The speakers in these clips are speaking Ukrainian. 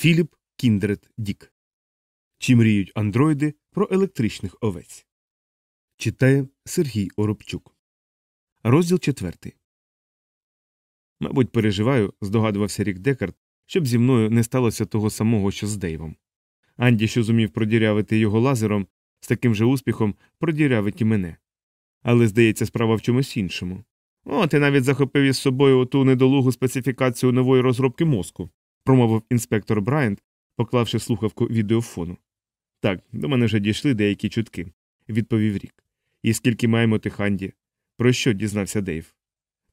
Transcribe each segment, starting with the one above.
Філіп Кіндред Дік. Чи мріють андроїди про електричних овець? Читає Сергій Оробчук. Розділ четвертий. Мабуть, переживаю, здогадувався Рік Декарт, щоб зі мною не сталося того самого, що з Дейвом. Анді, що зумів продірявити його лазером, з таким же успіхом продірявить і мене. Але, здається, справа в чомусь іншому. О, ти навіть захопив із собою оту недолугу специфікацію нової розробки мозку, промовив інспектор Брайант, поклавши слухавку відеофону. Так, до мене вже дійшли деякі чутки, відповів Рік. І скільки маємо тих Анді? Про що дізнався Дейв?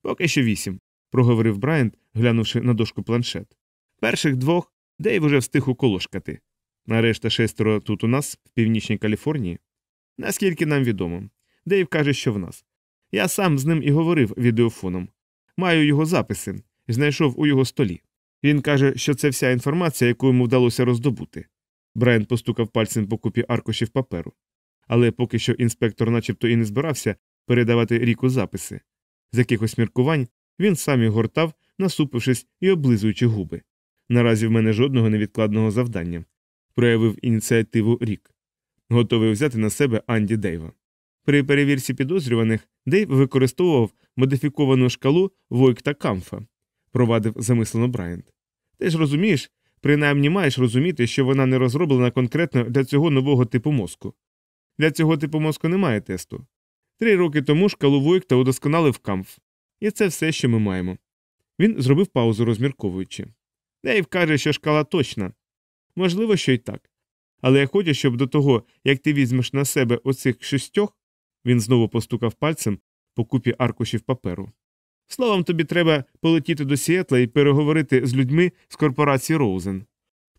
Поки що вісім, проговорив Брайант, глянувши на дошку планшет. Перших двох Дейв уже встиг уколошкати. А решта шестеро тут у нас, в північній Каліфорнії. Наскільки нам відомо, Дейв каже, що в нас. Я сам з ним і говорив відеофоном. Маю його записи, знайшов у його столі. Він каже, що це вся інформація, яку йому вдалося роздобути. Брайан постукав пальцем по купі аркушів паперу. Але поки що інспектор начебто і не збирався передавати ріку записи. З якихось міркувань він сам їх гортав, насупившись і облизуючи губи. Наразі в мене жодного невідкладного завдання, проявив ініціативу рік, готовий взяти на себе Анді Дейва. При перевірці підозрюваних Дейв використовував модифіковану шкалу Войкта Камфа, провадив замислено Брайант. Ти ж розумієш, принаймні маєш розуміти, що вона не розроблена конкретно для цього нового типу мозку. Для цього типу мозку немає тесту. Три роки тому шкалу Войкта удосконалив Камф. І це все, що ми маємо. Він зробив паузу, розмірковуючи. Дейв каже, що шкала точна. Можливо, що й так. Але я хочу, щоб до того, як ти візьмеш на себе оцих шістьох, він знову постукав пальцем по купі аркушів паперу. Словом, тобі треба полетіти до Сіетла і переговорити з людьми з корпорації Роузен.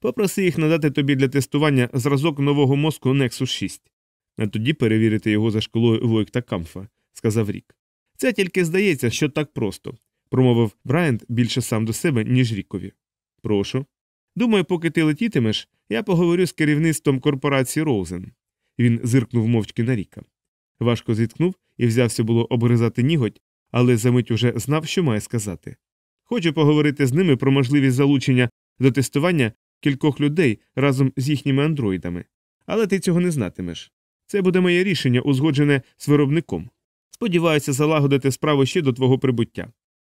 Попроси їх надати тобі для тестування зразок нового мозку Nexus 6, а тоді перевірити його за шкалою Войкта-Кампфа, сказав Рік. Це тільки здається, що так просто, промовив Брайант більше сам до себе, ніж Рікові. Прошу. Думаю, поки ти летітимеш, я поговорю з керівництвом корпорації Роузен. Він зиркнув мовчки на Ріка. Важко зіткнув і взявся було обгризати ніготь, але за мить уже знав, що має сказати. Хочу поговорити з ними про можливість залучення до тестування кількох людей разом з їхніми андроїдами. Але ти цього не знатимеш. Це буде моє рішення, узгоджене з виробником. Сподіваюся, залагодити справу ще до твого прибуття.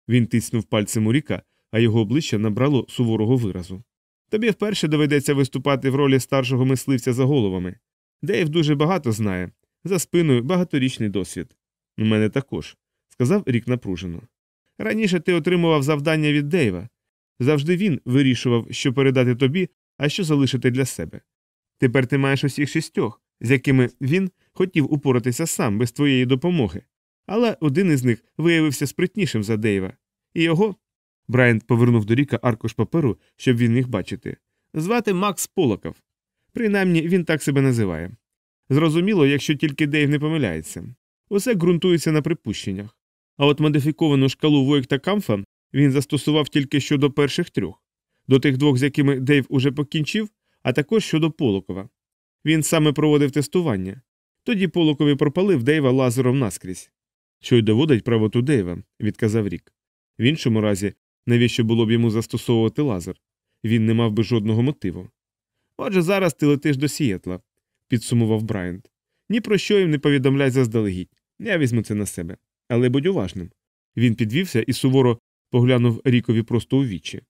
Він тиснув пальцем у ріка, а його обличчя набрало суворого виразу. Тобі вперше доведеться виступати в ролі старшого мисливця за головами. Дейв дуже багато знає, за спиною багаторічний досвід. У мене також, сказав рік напружено. Раніше ти отримував завдання від Дейва. Завжди він вирішував, що передати тобі, а що залишити для себе. Тепер ти маєш усіх шістьох, з якими він хотів упоратися сам без твоєї допомоги. Але один із них виявився спритнішим за Дейва, і його. Брайант повернув до Ріка аркуш паперу, щоб він міг бачити. Звати Макс Полоков. Принаймні він так себе називає. Зрозуміло, якщо тільки Дейв не помиляється. Усе ґрунтується на припущеннях. А от модифіковану шкалу Войкта Камфа він застосував тільки щодо перших трьох, до тих двох, з якими Дейв уже покінчив, а також щодо Полокова. Він саме проводив тестування. Тоді Полокові пропалив Дейва лазером наскрізь. Що й доводить правоту Дейва, відказав Рік. В іншому разі, навіщо було б йому застосовувати лазер? Він не мав би жодного мотиву. Отже, зараз ти летиш до Сієтла, підсумував Брайант. Ні про що їм не повідомляй заздалегідь. Я візьму це на себе. Але будь уважним. Він підвівся і суворо поглянув Рікові просто у вічі.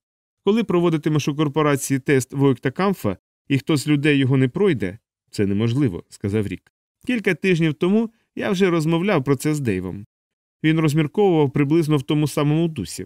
Коли проводитимеш у корпорації тест Войкта Камфа, і хтось з людей його не пройде, це неможливо, сказав Рік. Кілька тижнів тому я вже розмовляв про це з Дейвом. Він розмірковував приблизно в тому самому дусі.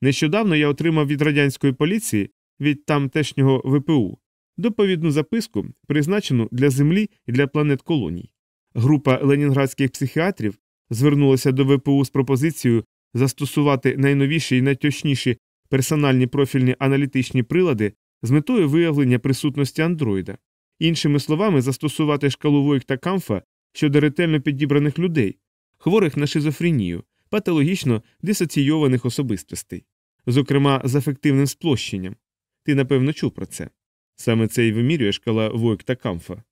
Нещодавно я отримав від радянської поліції, від тамтешнього ВПУ, доповідну записку, призначену для Землі і для планет колоній. Група ленінградських психіатрів звернулася до ВПУ з пропозицією застосувати найновіші і найточніші персональні профільні аналітичні прилади з метою виявлення присутності андроїда, іншими словами, застосувати шкалу Войкта Камфа щодо ретельно підібраних людей, хворих на шизофренію, патологічно дисоційованих особистостей, зокрема з афективним сплощенням. Ти напевно чув про це. Саме це і вимірює шкала Войкта Камфа.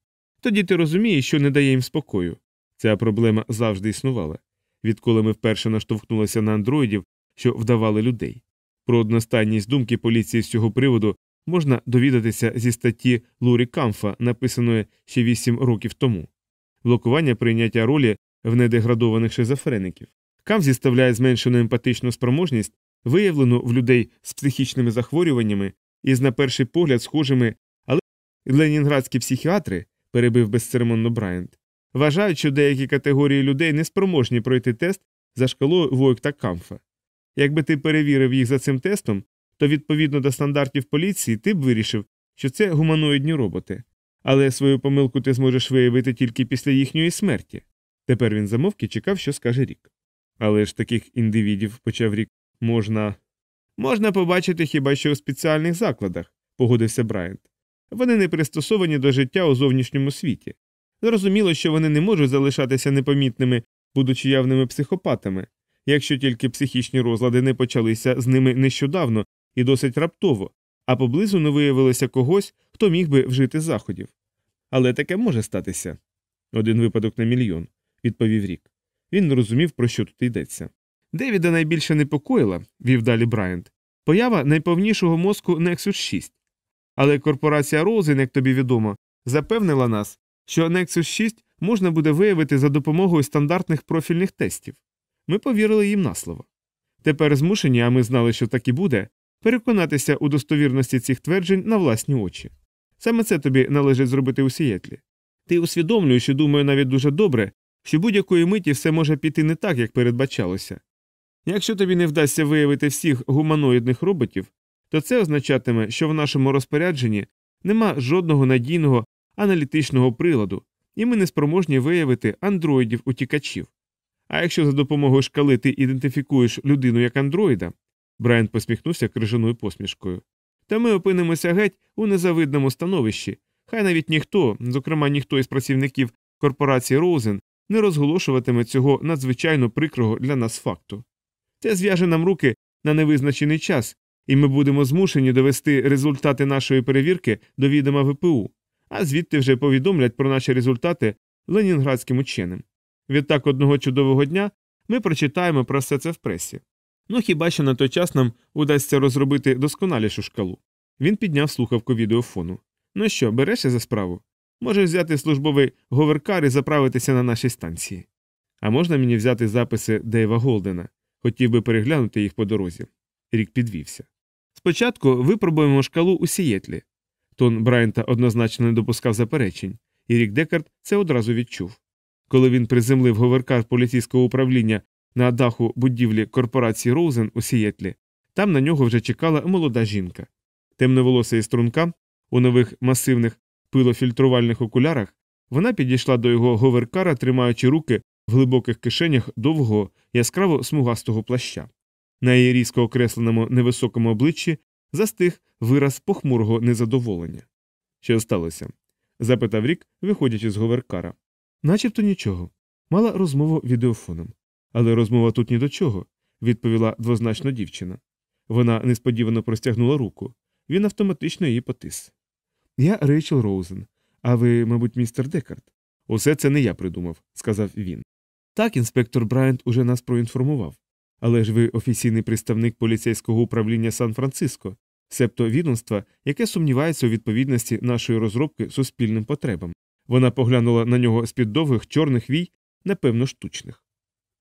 Тоді ти розумієш, що не дає їм спокою. Ця проблема завжди існувала, відколи ми вперше наштовхнулися на андроїдів, що вдавали людей. Про одностайність думки поліції з цього приводу можна довідатися зі статті Лурі Камфа, написаної ще 8 років тому блокування прийняття ролі в недеградованих шизофреників. Камф зіставляє зменшену емпатичну спроможність, виявлену в людей з психічними захворюваннями і з на перший погляд схожими, але ленінградські психіатри, перебив безцеремонно Брайант, вважають, що деякі категорії людей не спроможні пройти тест за шкалою Войкта Камфа. Якби ти перевірив їх за цим тестом, то відповідно до стандартів поліції ти б вирішив, що це гуманоїдні роботи. Але свою помилку ти зможеш виявити тільки після їхньої смерті. Тепер він замовк і чекав, що скаже рік. Але ж таких індивідів, почав рік, можна. Можна побачити хіба що у спеціальних закладах, погодився Брайант. Вони не пристосовані до життя у зовнішньому світі. Зрозуміло, що вони не можуть залишатися непомітними, будучи явними психопатами, якщо тільки психічні розлади не почалися з ними нещодавно і досить раптово, а поблизу не виявилося когось, хто міг би вжити заходів. Але таке може статися. Один випадок на мільйон, відповів рік. Він не розумів, про що тут йдеться. Девіда найбільше непокоїла, вів далі Брайант, поява найповнішого мозку Nexus 6. Але корпорація Роузен, як тобі відомо, запевнила нас, що Nexus 6 можна буде виявити за допомогою стандартних профільних тестів. Ми повірили їм на слово. Тепер змушені, а ми знали, що так і буде, переконатися у достовірності цих тверджень на власні очі. Саме це тобі належить зробити у Сієтлі. Ти усвідомлюєш і думаю навіть дуже добре, що будь-якої миті все може піти не так, як передбачалося. Якщо тобі не вдасться виявити всіх гуманоїдних роботів, то це означатиме, що в нашому розпорядженні нема жодного надійного аналітичного приладу, і ми не спроможні виявити андроїдів утікачів. А якщо за допомогою шкали ти ідентифікуєш людину як андроїда, Брайан посміхнувся крижаною посмішкою, то ми опинимося геть у незавидному становищі, хай навіть ніхто, зокрема ніхто із працівників корпорації Роузен, не розголошуватиме цього надзвичайно прикрого для нас факту. Це зв'яже нам руки на невизначений час, і ми будемо змушені довести результати нашої перевірки до відома ВПУ, а звідти вже повідомлять про наші результати ленінградським ученим. Відтак одного чудового дня ми прочитаємо про все це в пресі. Ну хіба що на той час нам удасться розробити досконалішу шкалу. Він підняв слухавку відеофону. Ну що, берешся за справу? Можеш взяти службовий говеркар і заправитися на нашій станції. А можна мені взяти записи Дейва Голдена? Хотів би переглянути їх по дорозі. Рік підвівся. Спочатку випробуємо шкалу у Сієтлі. Тон Брайанта однозначно не допускав заперечень, і Рік Декарт це одразу відчув. Коли він приземлив говеркар поліцейського управління на даху будівлі корпорації Роузен у Сієтлі, там на нього вже чекала молода жінка. Темноволоса і струнка у нових масивних пилофільтрувальних окулярах вона підійшла до його говеркара, тримаючи руки в глибоких кишенях довгого яскраво смугастого плаща. На її різко окресленому невисокому обличчі застиг вираз похмурого незадоволення. Що сталося? запитав Рік, виходячи з ховеркара. Начебто нічого. Мала розмову відеофоном. Але розмова тут ні до чого, відповіла двозначно дівчина. Вона несподівано простягнула руку. Він автоматично її потис. Я Рейчел Роузен, а ви, мабуть, містер Декард. Усе це не я придумав, сказав він. Так, інспектор Брайант уже нас проінформував. Але ж ви офіційний представник поліцейського управління Сан-Франциско, себто відомства, яке сумнівається у відповідності нашої розробки суспільним потребам. Вона поглянула на нього з під довгих чорних вій, напевно, штучних.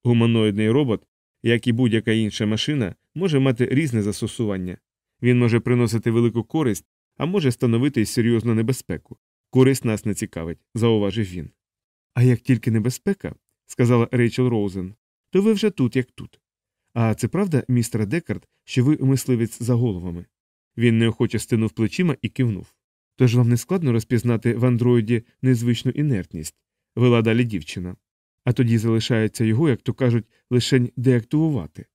Гуманоїдний робот, як і будь-яка інша машина, може мати різне застосування. Він може приносити велику користь, а може становити серйозну небезпеку. Користь нас не цікавить, зауважив він. А як тільки небезпека, сказала Рейчел Роузен, то ви вже тут, як тут. А це правда, містер Декард, що ви мисливець за головами? Він неохоче стинув плечима і кивнув. Тож вам не складно розпізнати в андроїді незвичну інертність, вела далі дівчина. А тоді залишається його, як то кажуть, лишень деактивувати.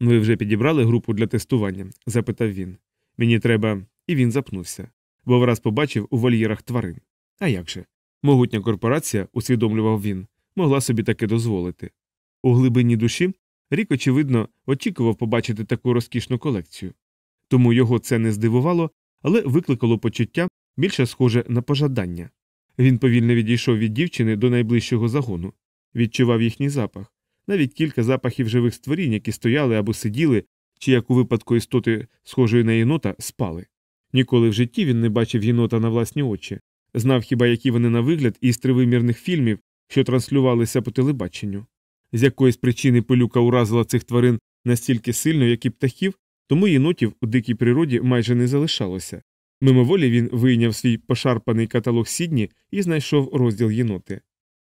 Ви вже підібрали групу для тестування? запитав він. Мені треба. І він запнувся, бо враз побачив у вольєрах тварин. А як же? Могутня корпорація, усвідомлював він, могла собі таке дозволити. У глибині душі рік, очевидно, очікував побачити таку розкішну колекцію. Тому його це не здивувало, але викликало почуття більше схоже на пожадання. Він повільно відійшов від дівчини до найближчого загону, відчував їхній запах, навіть кілька запахів живих створінь, які стояли або сиділи, чи, як у випадку істоти, схожої на єнота, спали. Ніколи в житті він не бачив єнота на власні очі, знав хіба які вони на вигляд із тривимірних фільмів, що транслювалися по телебаченню. З якоїсь причини пилюка уразила цих тварин настільки сильно, як і птахів, тому єнотів у дикій природі майже не залишалося. Мимоволі він вийняв свій пошарпаний каталог сідні і знайшов розділ єноти.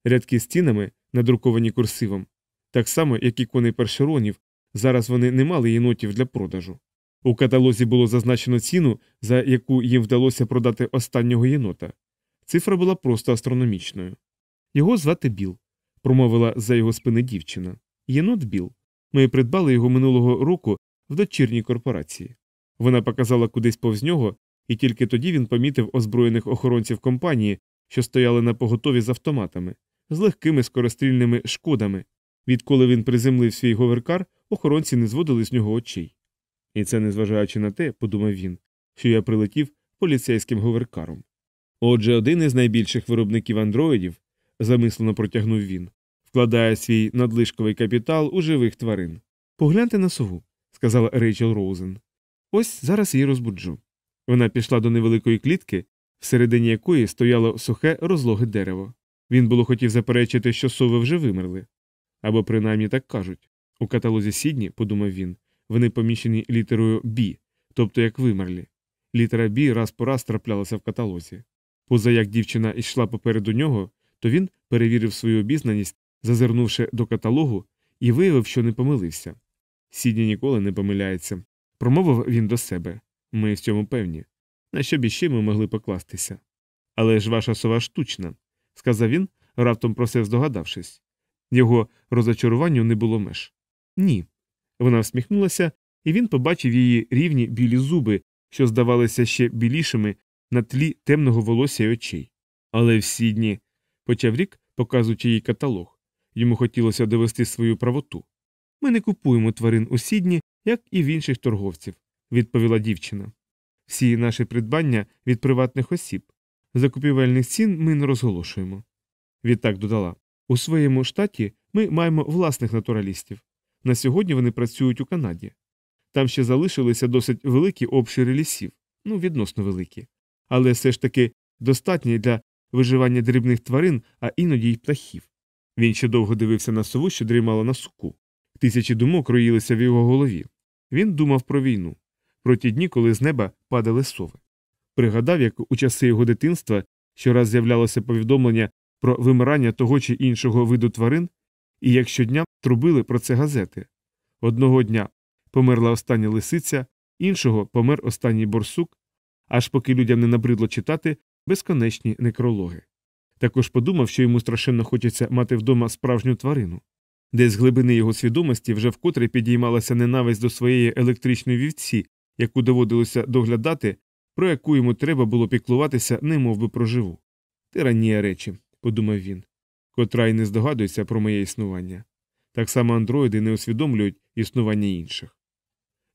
Рядки з цінами, надруковані курсивом, так само, як і коней першеронів, зараз вони не мали єнотів для продажу. У каталозі було зазначено ціну, за яку їм вдалося продати останнього єнота. Цифра була просто астрономічною. Його звати Біл, промовила за його спини дівчина. Єнот Біл. Ми придбали його минулого року в дочірній корпорації. Вона показала кудись повз нього, і тільки тоді він помітив озброєних охоронців компанії, що стояли на поготові з автоматами, з легкими скорострільними шкодами. Відколи він приземлив свій говеркар, охоронці не зводили з нього очей. І це незважаючи на те, подумав він, що я прилетів поліцейським говеркаром. Отже, один із найбільших виробників андроїдів, замислено протягнув він, вкладає свій надлишковий капітал у живих тварин. Погляньте на сову, сказала Рейчел Роузен. Ось зараз її розбуджу. Вона пішла до невеликої клітки, всередині якої стояло сухе розлоге дерево. Він було хотів заперечити, що сови вже вимерли. Або принаймні так кажуть. У каталозі Сідні, подумав він, вони поміщені літерою Бі, тобто як вимерлі. Літера Бі раз по раз траплялася в каталозі. Поза як дівчина йшла попереду нього, то він перевірив свою обізнаність, зазирнувши до каталогу, і виявив, що не помилився. Сідні ніколи не помиляється. Промовив він до себе. Ми в цьому певні. На що б іще ми могли покластися? Але ж ваша сова штучна, сказав він, раптом про це здогадавшись. Його розочаруванню не було меж. Ні. Вона всміхнулася, і він побачив її рівні білі зуби, що здавалися ще білішими на тлі темного волосся й очей. Але всі дні, почав рік, показуючи їй каталог. Йому хотілося довести свою правоту. Ми не купуємо тварин у сідні, як і в інших торговців, відповіла дівчина. Всі наші придбання від приватних осіб. Закупівельних цін ми не розголошуємо. Відтак додала у своєму штаті ми маємо власних натуралістів. На сьогодні вони працюють у Канаді. Там ще залишилися досить великі обшири лісів, ну відносно великі, але все ж таки достатні для виживання дрібних тварин, а іноді й птахів. Він ще довго дивився на сову, що дрімала на суку. Тисячі думок роїлися в його голові. Він думав про війну, про ті дні, коли з неба падали сови. Пригадав, як у часи його дитинства щораз з'являлося повідомлення про вимирання того чи іншого виду тварин, і як щодня трубили про це газети. Одного дня померла остання лисиця, іншого помер останній борсук, аж поки людям не набридло читати безконечні некрологи. Також подумав, що йому страшенно хочеться мати вдома справжню тварину. Десь з глибини його свідомості вже вкотре підіймалася ненависть до своєї електричної вівці, яку доводилося доглядати, про яку йому треба було піклуватися, немов би про живу. Тиранія речі, подумав він, котра й не здогадується про моє існування. Так само андроїди не усвідомлюють існування інших.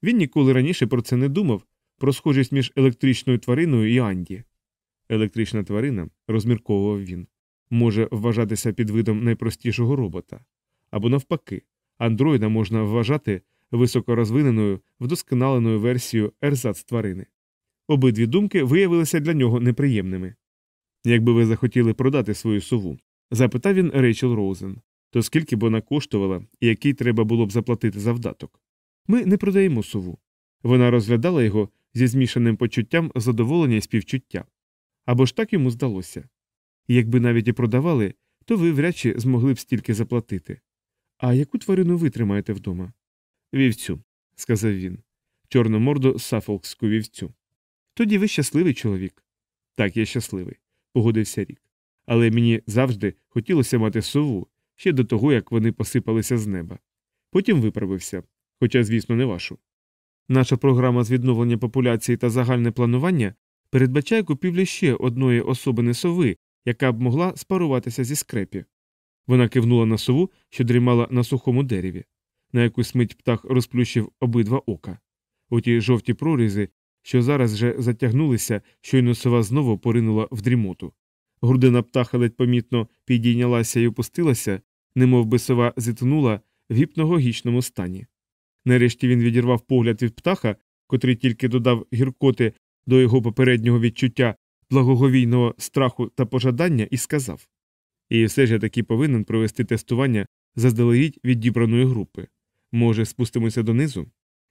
Він ніколи раніше про це не думав, про схожість між електричною твариною і Анді. Електрична тварина, розмірковував він, може вважатися під видом найпростішого робота. Або навпаки, андроїда можна вважати високорозвиненою, вдосконаленою версією ерзац тварини. Обидві думки виявилися для нього неприємними. Якби ви захотіли продати свою сову, запитав він Рейчел Роузен, то скільки б вона коштувала і який треба було б заплатити завдаток? Ми не продаємо сову. Вона розглядала його зі змішаним почуттям задоволення і співчуття. Або ж так йому здалося. Якби навіть і продавали, то ви вряд чи змогли б стільки заплатити. А яку тварину ви тримаєте вдома? Вівцю, сказав він. Чорноморду сафолкську вівцю. Тоді ви щасливий чоловік. Так, я щасливий, погодився рік. Але мені завжди хотілося мати сову ще до того, як вони посипалися з неба. Потім виправився, хоча, звісно, не вашу. Наша програма з відновлення популяції та загальне планування передбачає купівлю ще одної особини сови, яка б могла спаруватися зі скрепі. Вона кивнула на сову, що дрімала на сухому дереві. На якусь мить птах розплющив обидва ока. У ті жовті прорізи, що зараз вже затягнулися, щойно сова знову поринула в дрімоту. Грудина птаха ледь помітно підійнялася і опустилася, немов би сова зітхнула в гіпногогічному стані. Нарешті він відірвав погляд від птаха, котрий тільки додав гіркоти до його попереднього відчуття благоговійного страху та пожадання і сказав І все ж я таки повинен провести тестування заздалегідь відібраної групи. Може, спустимося донизу?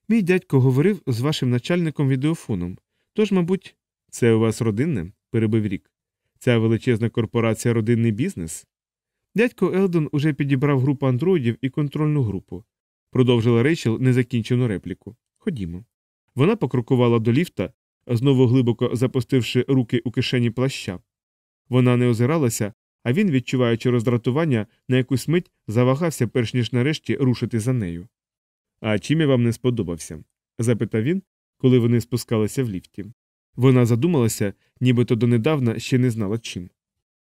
Мій дядько говорив з вашим начальником відеофоном. Тож, мабуть, це у вас родинне? перебив рік. Ця величезна корпорація родинний бізнес? Дядько Елдон уже підібрав групу андроїдів і контрольну групу. Продовжила Рейчел незакінчену репліку. Ходімо. Вона покрокувала до ліфта, знову глибоко запустивши руки у кишені плаща. Вона не озиралася, а він, відчуваючи роздратування, на якусь мить завагався, перш ніж нарешті рушити за нею. А чим я вам не сподобався? запитав він, коли вони спускалися в ліфті. Вона задумалася, нібито донедавна ще не знала чим.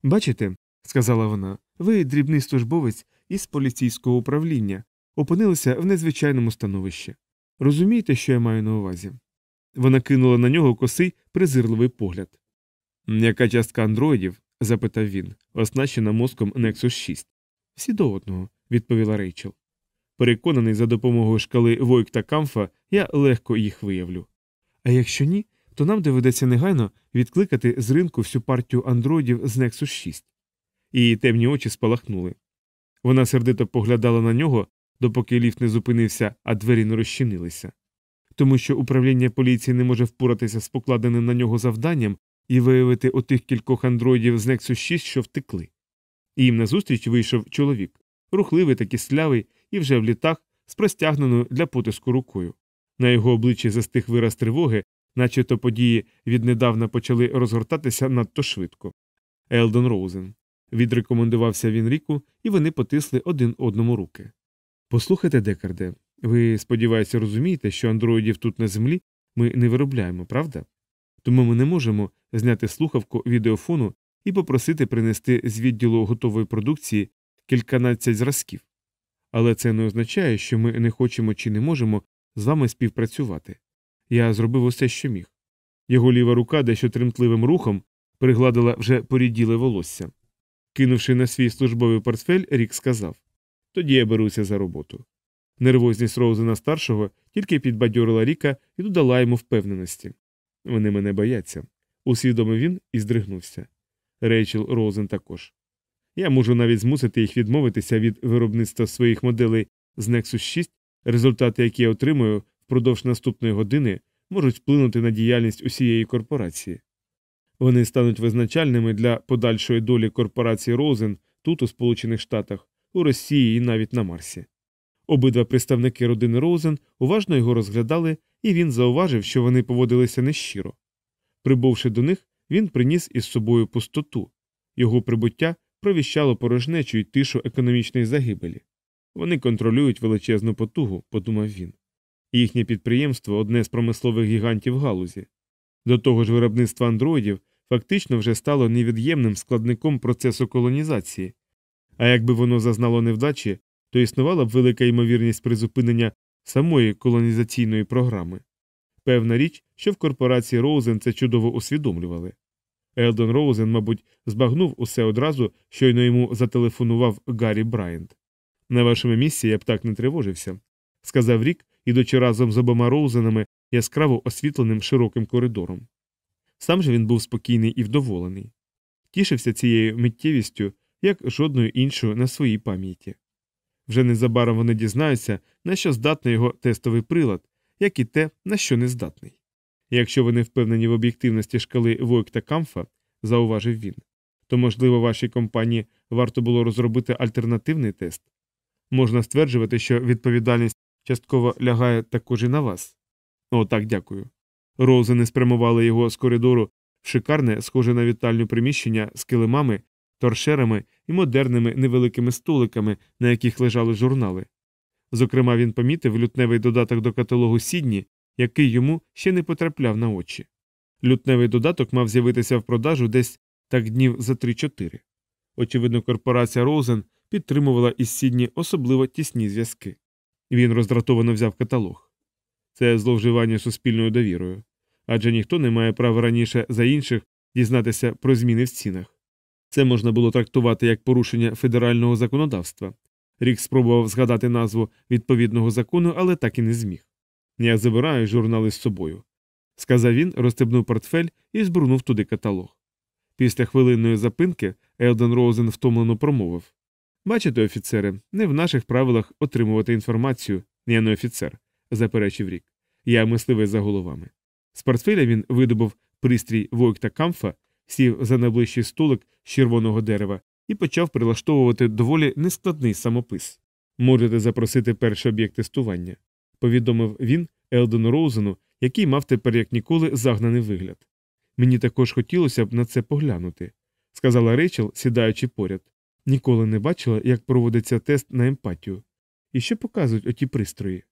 Бачите, сказала вона, ви дрібний службовець із поліцейського управління, опинилися в незвичайному становищі. Розумієте, що я маю на увазі? Вона кинула на нього косий, презирливий погляд. Яка частка андроїдів? Запитав він, оснащена мозком Nexus 6. Всі до одного, відповіла Рейчел. Переконаний за допомогою шкали Войк та Камфа, я легко їх виявлю. А якщо ні, то нам доведеться негайно відкликати з ринку всю партію андроїдів з Nexus 6. Її темні очі спалахнули. Вона сердито поглядала на нього, допоки ліфт не зупинився, а двері не розчинилися. Тому що управління поліції не може впоратися з покладеним на нього завданням і виявити отих кількох андроїдів з Nexus 6, що втекли. І їм назустріч вийшов чоловік, рухливий та кислявий, і вже в літах з простягненою для потиску рукою. На його обличчі застиг вираз тривоги, наче то події віднедавна почали розгортатися надто швидко. Елдон Роузен. Відрекомендувався він ріку, і вони потисли один одному руки. Послухайте, Декарде, ви, сподіваюся, розумієте, що андроїдів тут на землі ми не виробляємо, правда? Тому ми не можемо зняти слухавку відеофону і попросити принести з відділу готової продукції кільканадцять зразків. Але це не означає, що ми не хочемо чи не можемо з вами співпрацювати. Я зробив усе, що міг. Його ліва рука дещо тремтливим рухом пригладила вже поріділе волосся. Кинувши на свій службовий портфель, Рік сказав Тоді я беруся за роботу. Нервозність Роузена старшого тільки підбадьорила Ріка і додала йому впевненості. Вони мене бояться, усвідомив він і здригнувся. Рейчел Роузен також. Я можу навіть змусити їх відмовитися від виробництва своїх моделей з Nexus 6, результати, які я отримую впродовж наступної години, можуть вплинути на діяльність усієї корпорації. Вони стануть визначальними для подальшої долі корпорації Роузен тут, у Сполучених Штатах, у Росії і навіть на Марсі. Обидва представники родини Роузен уважно його розглядали, і він зауважив, що вони поводилися нещиро. Прибувши до них, він приніс із собою пустоту. Його прибуття провіщало порожнечу й тишу економічної загибелі. Вони контролюють величезну потугу, подумав він. Їхнє підприємство одне з промислових гігантів галузі. До того ж, виробництво андроїдів фактично вже стало невід'ємним складником процесу колонізації, а якби воно зазнало невдачі, то існувала б велика ймовірність призупинення самої колонізаційної програми. Певна річ, що в корпорації Роузен це чудово усвідомлювали. Елдон Роузен, мабуть, збагнув усе одразу, щойно йому зателефонував Гаррі Брайант. На вашому місці я б так не тривожився, сказав Рік, ідучи разом з обома Роузенами яскраво освітленим широким коридором. Сам же він був спокійний і вдоволений, тішився цією миттєвістю, як жодною іншою на своїй пам'яті. Вже незабаром вони дізнаються, на що здатний його тестовий прилад, як і те, на що не здатний. Якщо ви не впевнені в об'єктивності шкали Войк та Камфа, зауважив він, то, можливо, вашій компанії варто було розробити альтернативний тест. Можна стверджувати, що відповідальність частково лягає також і на вас. О, так, дякую. Роузени спрямували його з коридору в шикарне, схоже на вітальню приміщення з килимами, торшерами і модерними невеликими столиками, на яких лежали журнали. Зокрема, він помітив лютневий додаток до каталогу Сідні, який йому ще не потрапляв на очі. Лютневий додаток мав з'явитися в продажу десь так днів за 3-4. Очевидно, корпорація Роузен підтримувала із Сідні особливо тісні зв'язки. Він роздратовано взяв каталог. Це зловживання суспільною довірою. Адже ніхто не має права раніше за інших дізнатися про зміни в цінах. Це можна було трактувати як порушення федерального законодавства. Рік спробував згадати назву відповідного закону, але так і не зміг. Я забираю журнали з собою. сказав він, розстебнув портфель і жбурнув туди каталог. Після хвилинної запинки Елден Роузен втомлено промовив Бачите, офіцери, не в наших правилах отримувати інформацію, я не офіцер, заперечив Рік. Я мисливець за головами. З портфеля він видобув пристрій Войкта-Кампфа, сів за найближчий столик з червоного дерева і почав прилаштовувати доволі нескладний самопис. Можете запросити перший об'єкт тестування, повідомив він Елдену Роузену, який мав тепер як ніколи загнаний вигляд. Мені також хотілося б на це поглянути, сказала Рейчел, сідаючи поряд. Ніколи не бачила, як проводиться тест на емпатію. І що показують оті пристрої?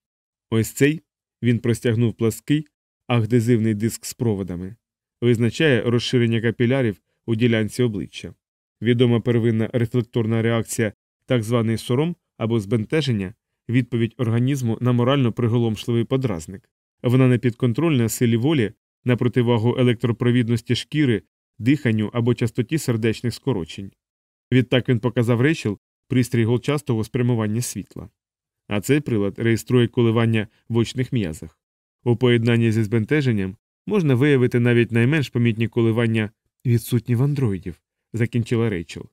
Ось цей він простягнув плаский, ахдезивний диск з проводами, визначає розширення капілярів у ділянці обличчя. Відома первинна рефлекторна реакція, так званий сором або збентеження, відповідь організму на морально приголомшливий подразник. Вона не підконтрольна силі волі на противагу електропровідності шкіри, диханню або частоті сердечних скорочень. Відтак він показав Рейчел пристрій голчастого спрямування світла. А цей прилад реєструє коливання в очних м'язах. У поєднанні зі збентеженням можна виявити навіть найменш помітні коливання відсутні в андроїдів, закінчила Рейчел.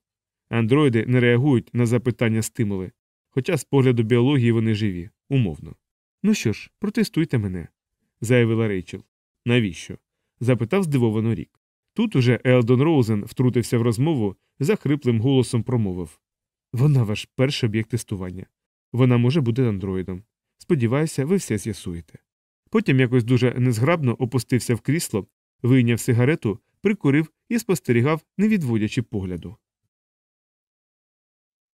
Андроїди не реагують на запитання стимули, хоча з погляду біології вони живі, умовно. Ну що ж, протестуйте мене, заявила Рейчел. Навіщо? запитав здивовано рік. Тут уже Елдон Роузен втрутився в розмову за хриплим голосом промовив Вона ваш перший об'єкт тестування. Вона може бути андроїдом. Сподіваюся, ви все з'ясуєте. Потім якось дуже незграбно опустився в крісло, вийняв сигарету, прикурив і спостерігав, не відводячи погляду.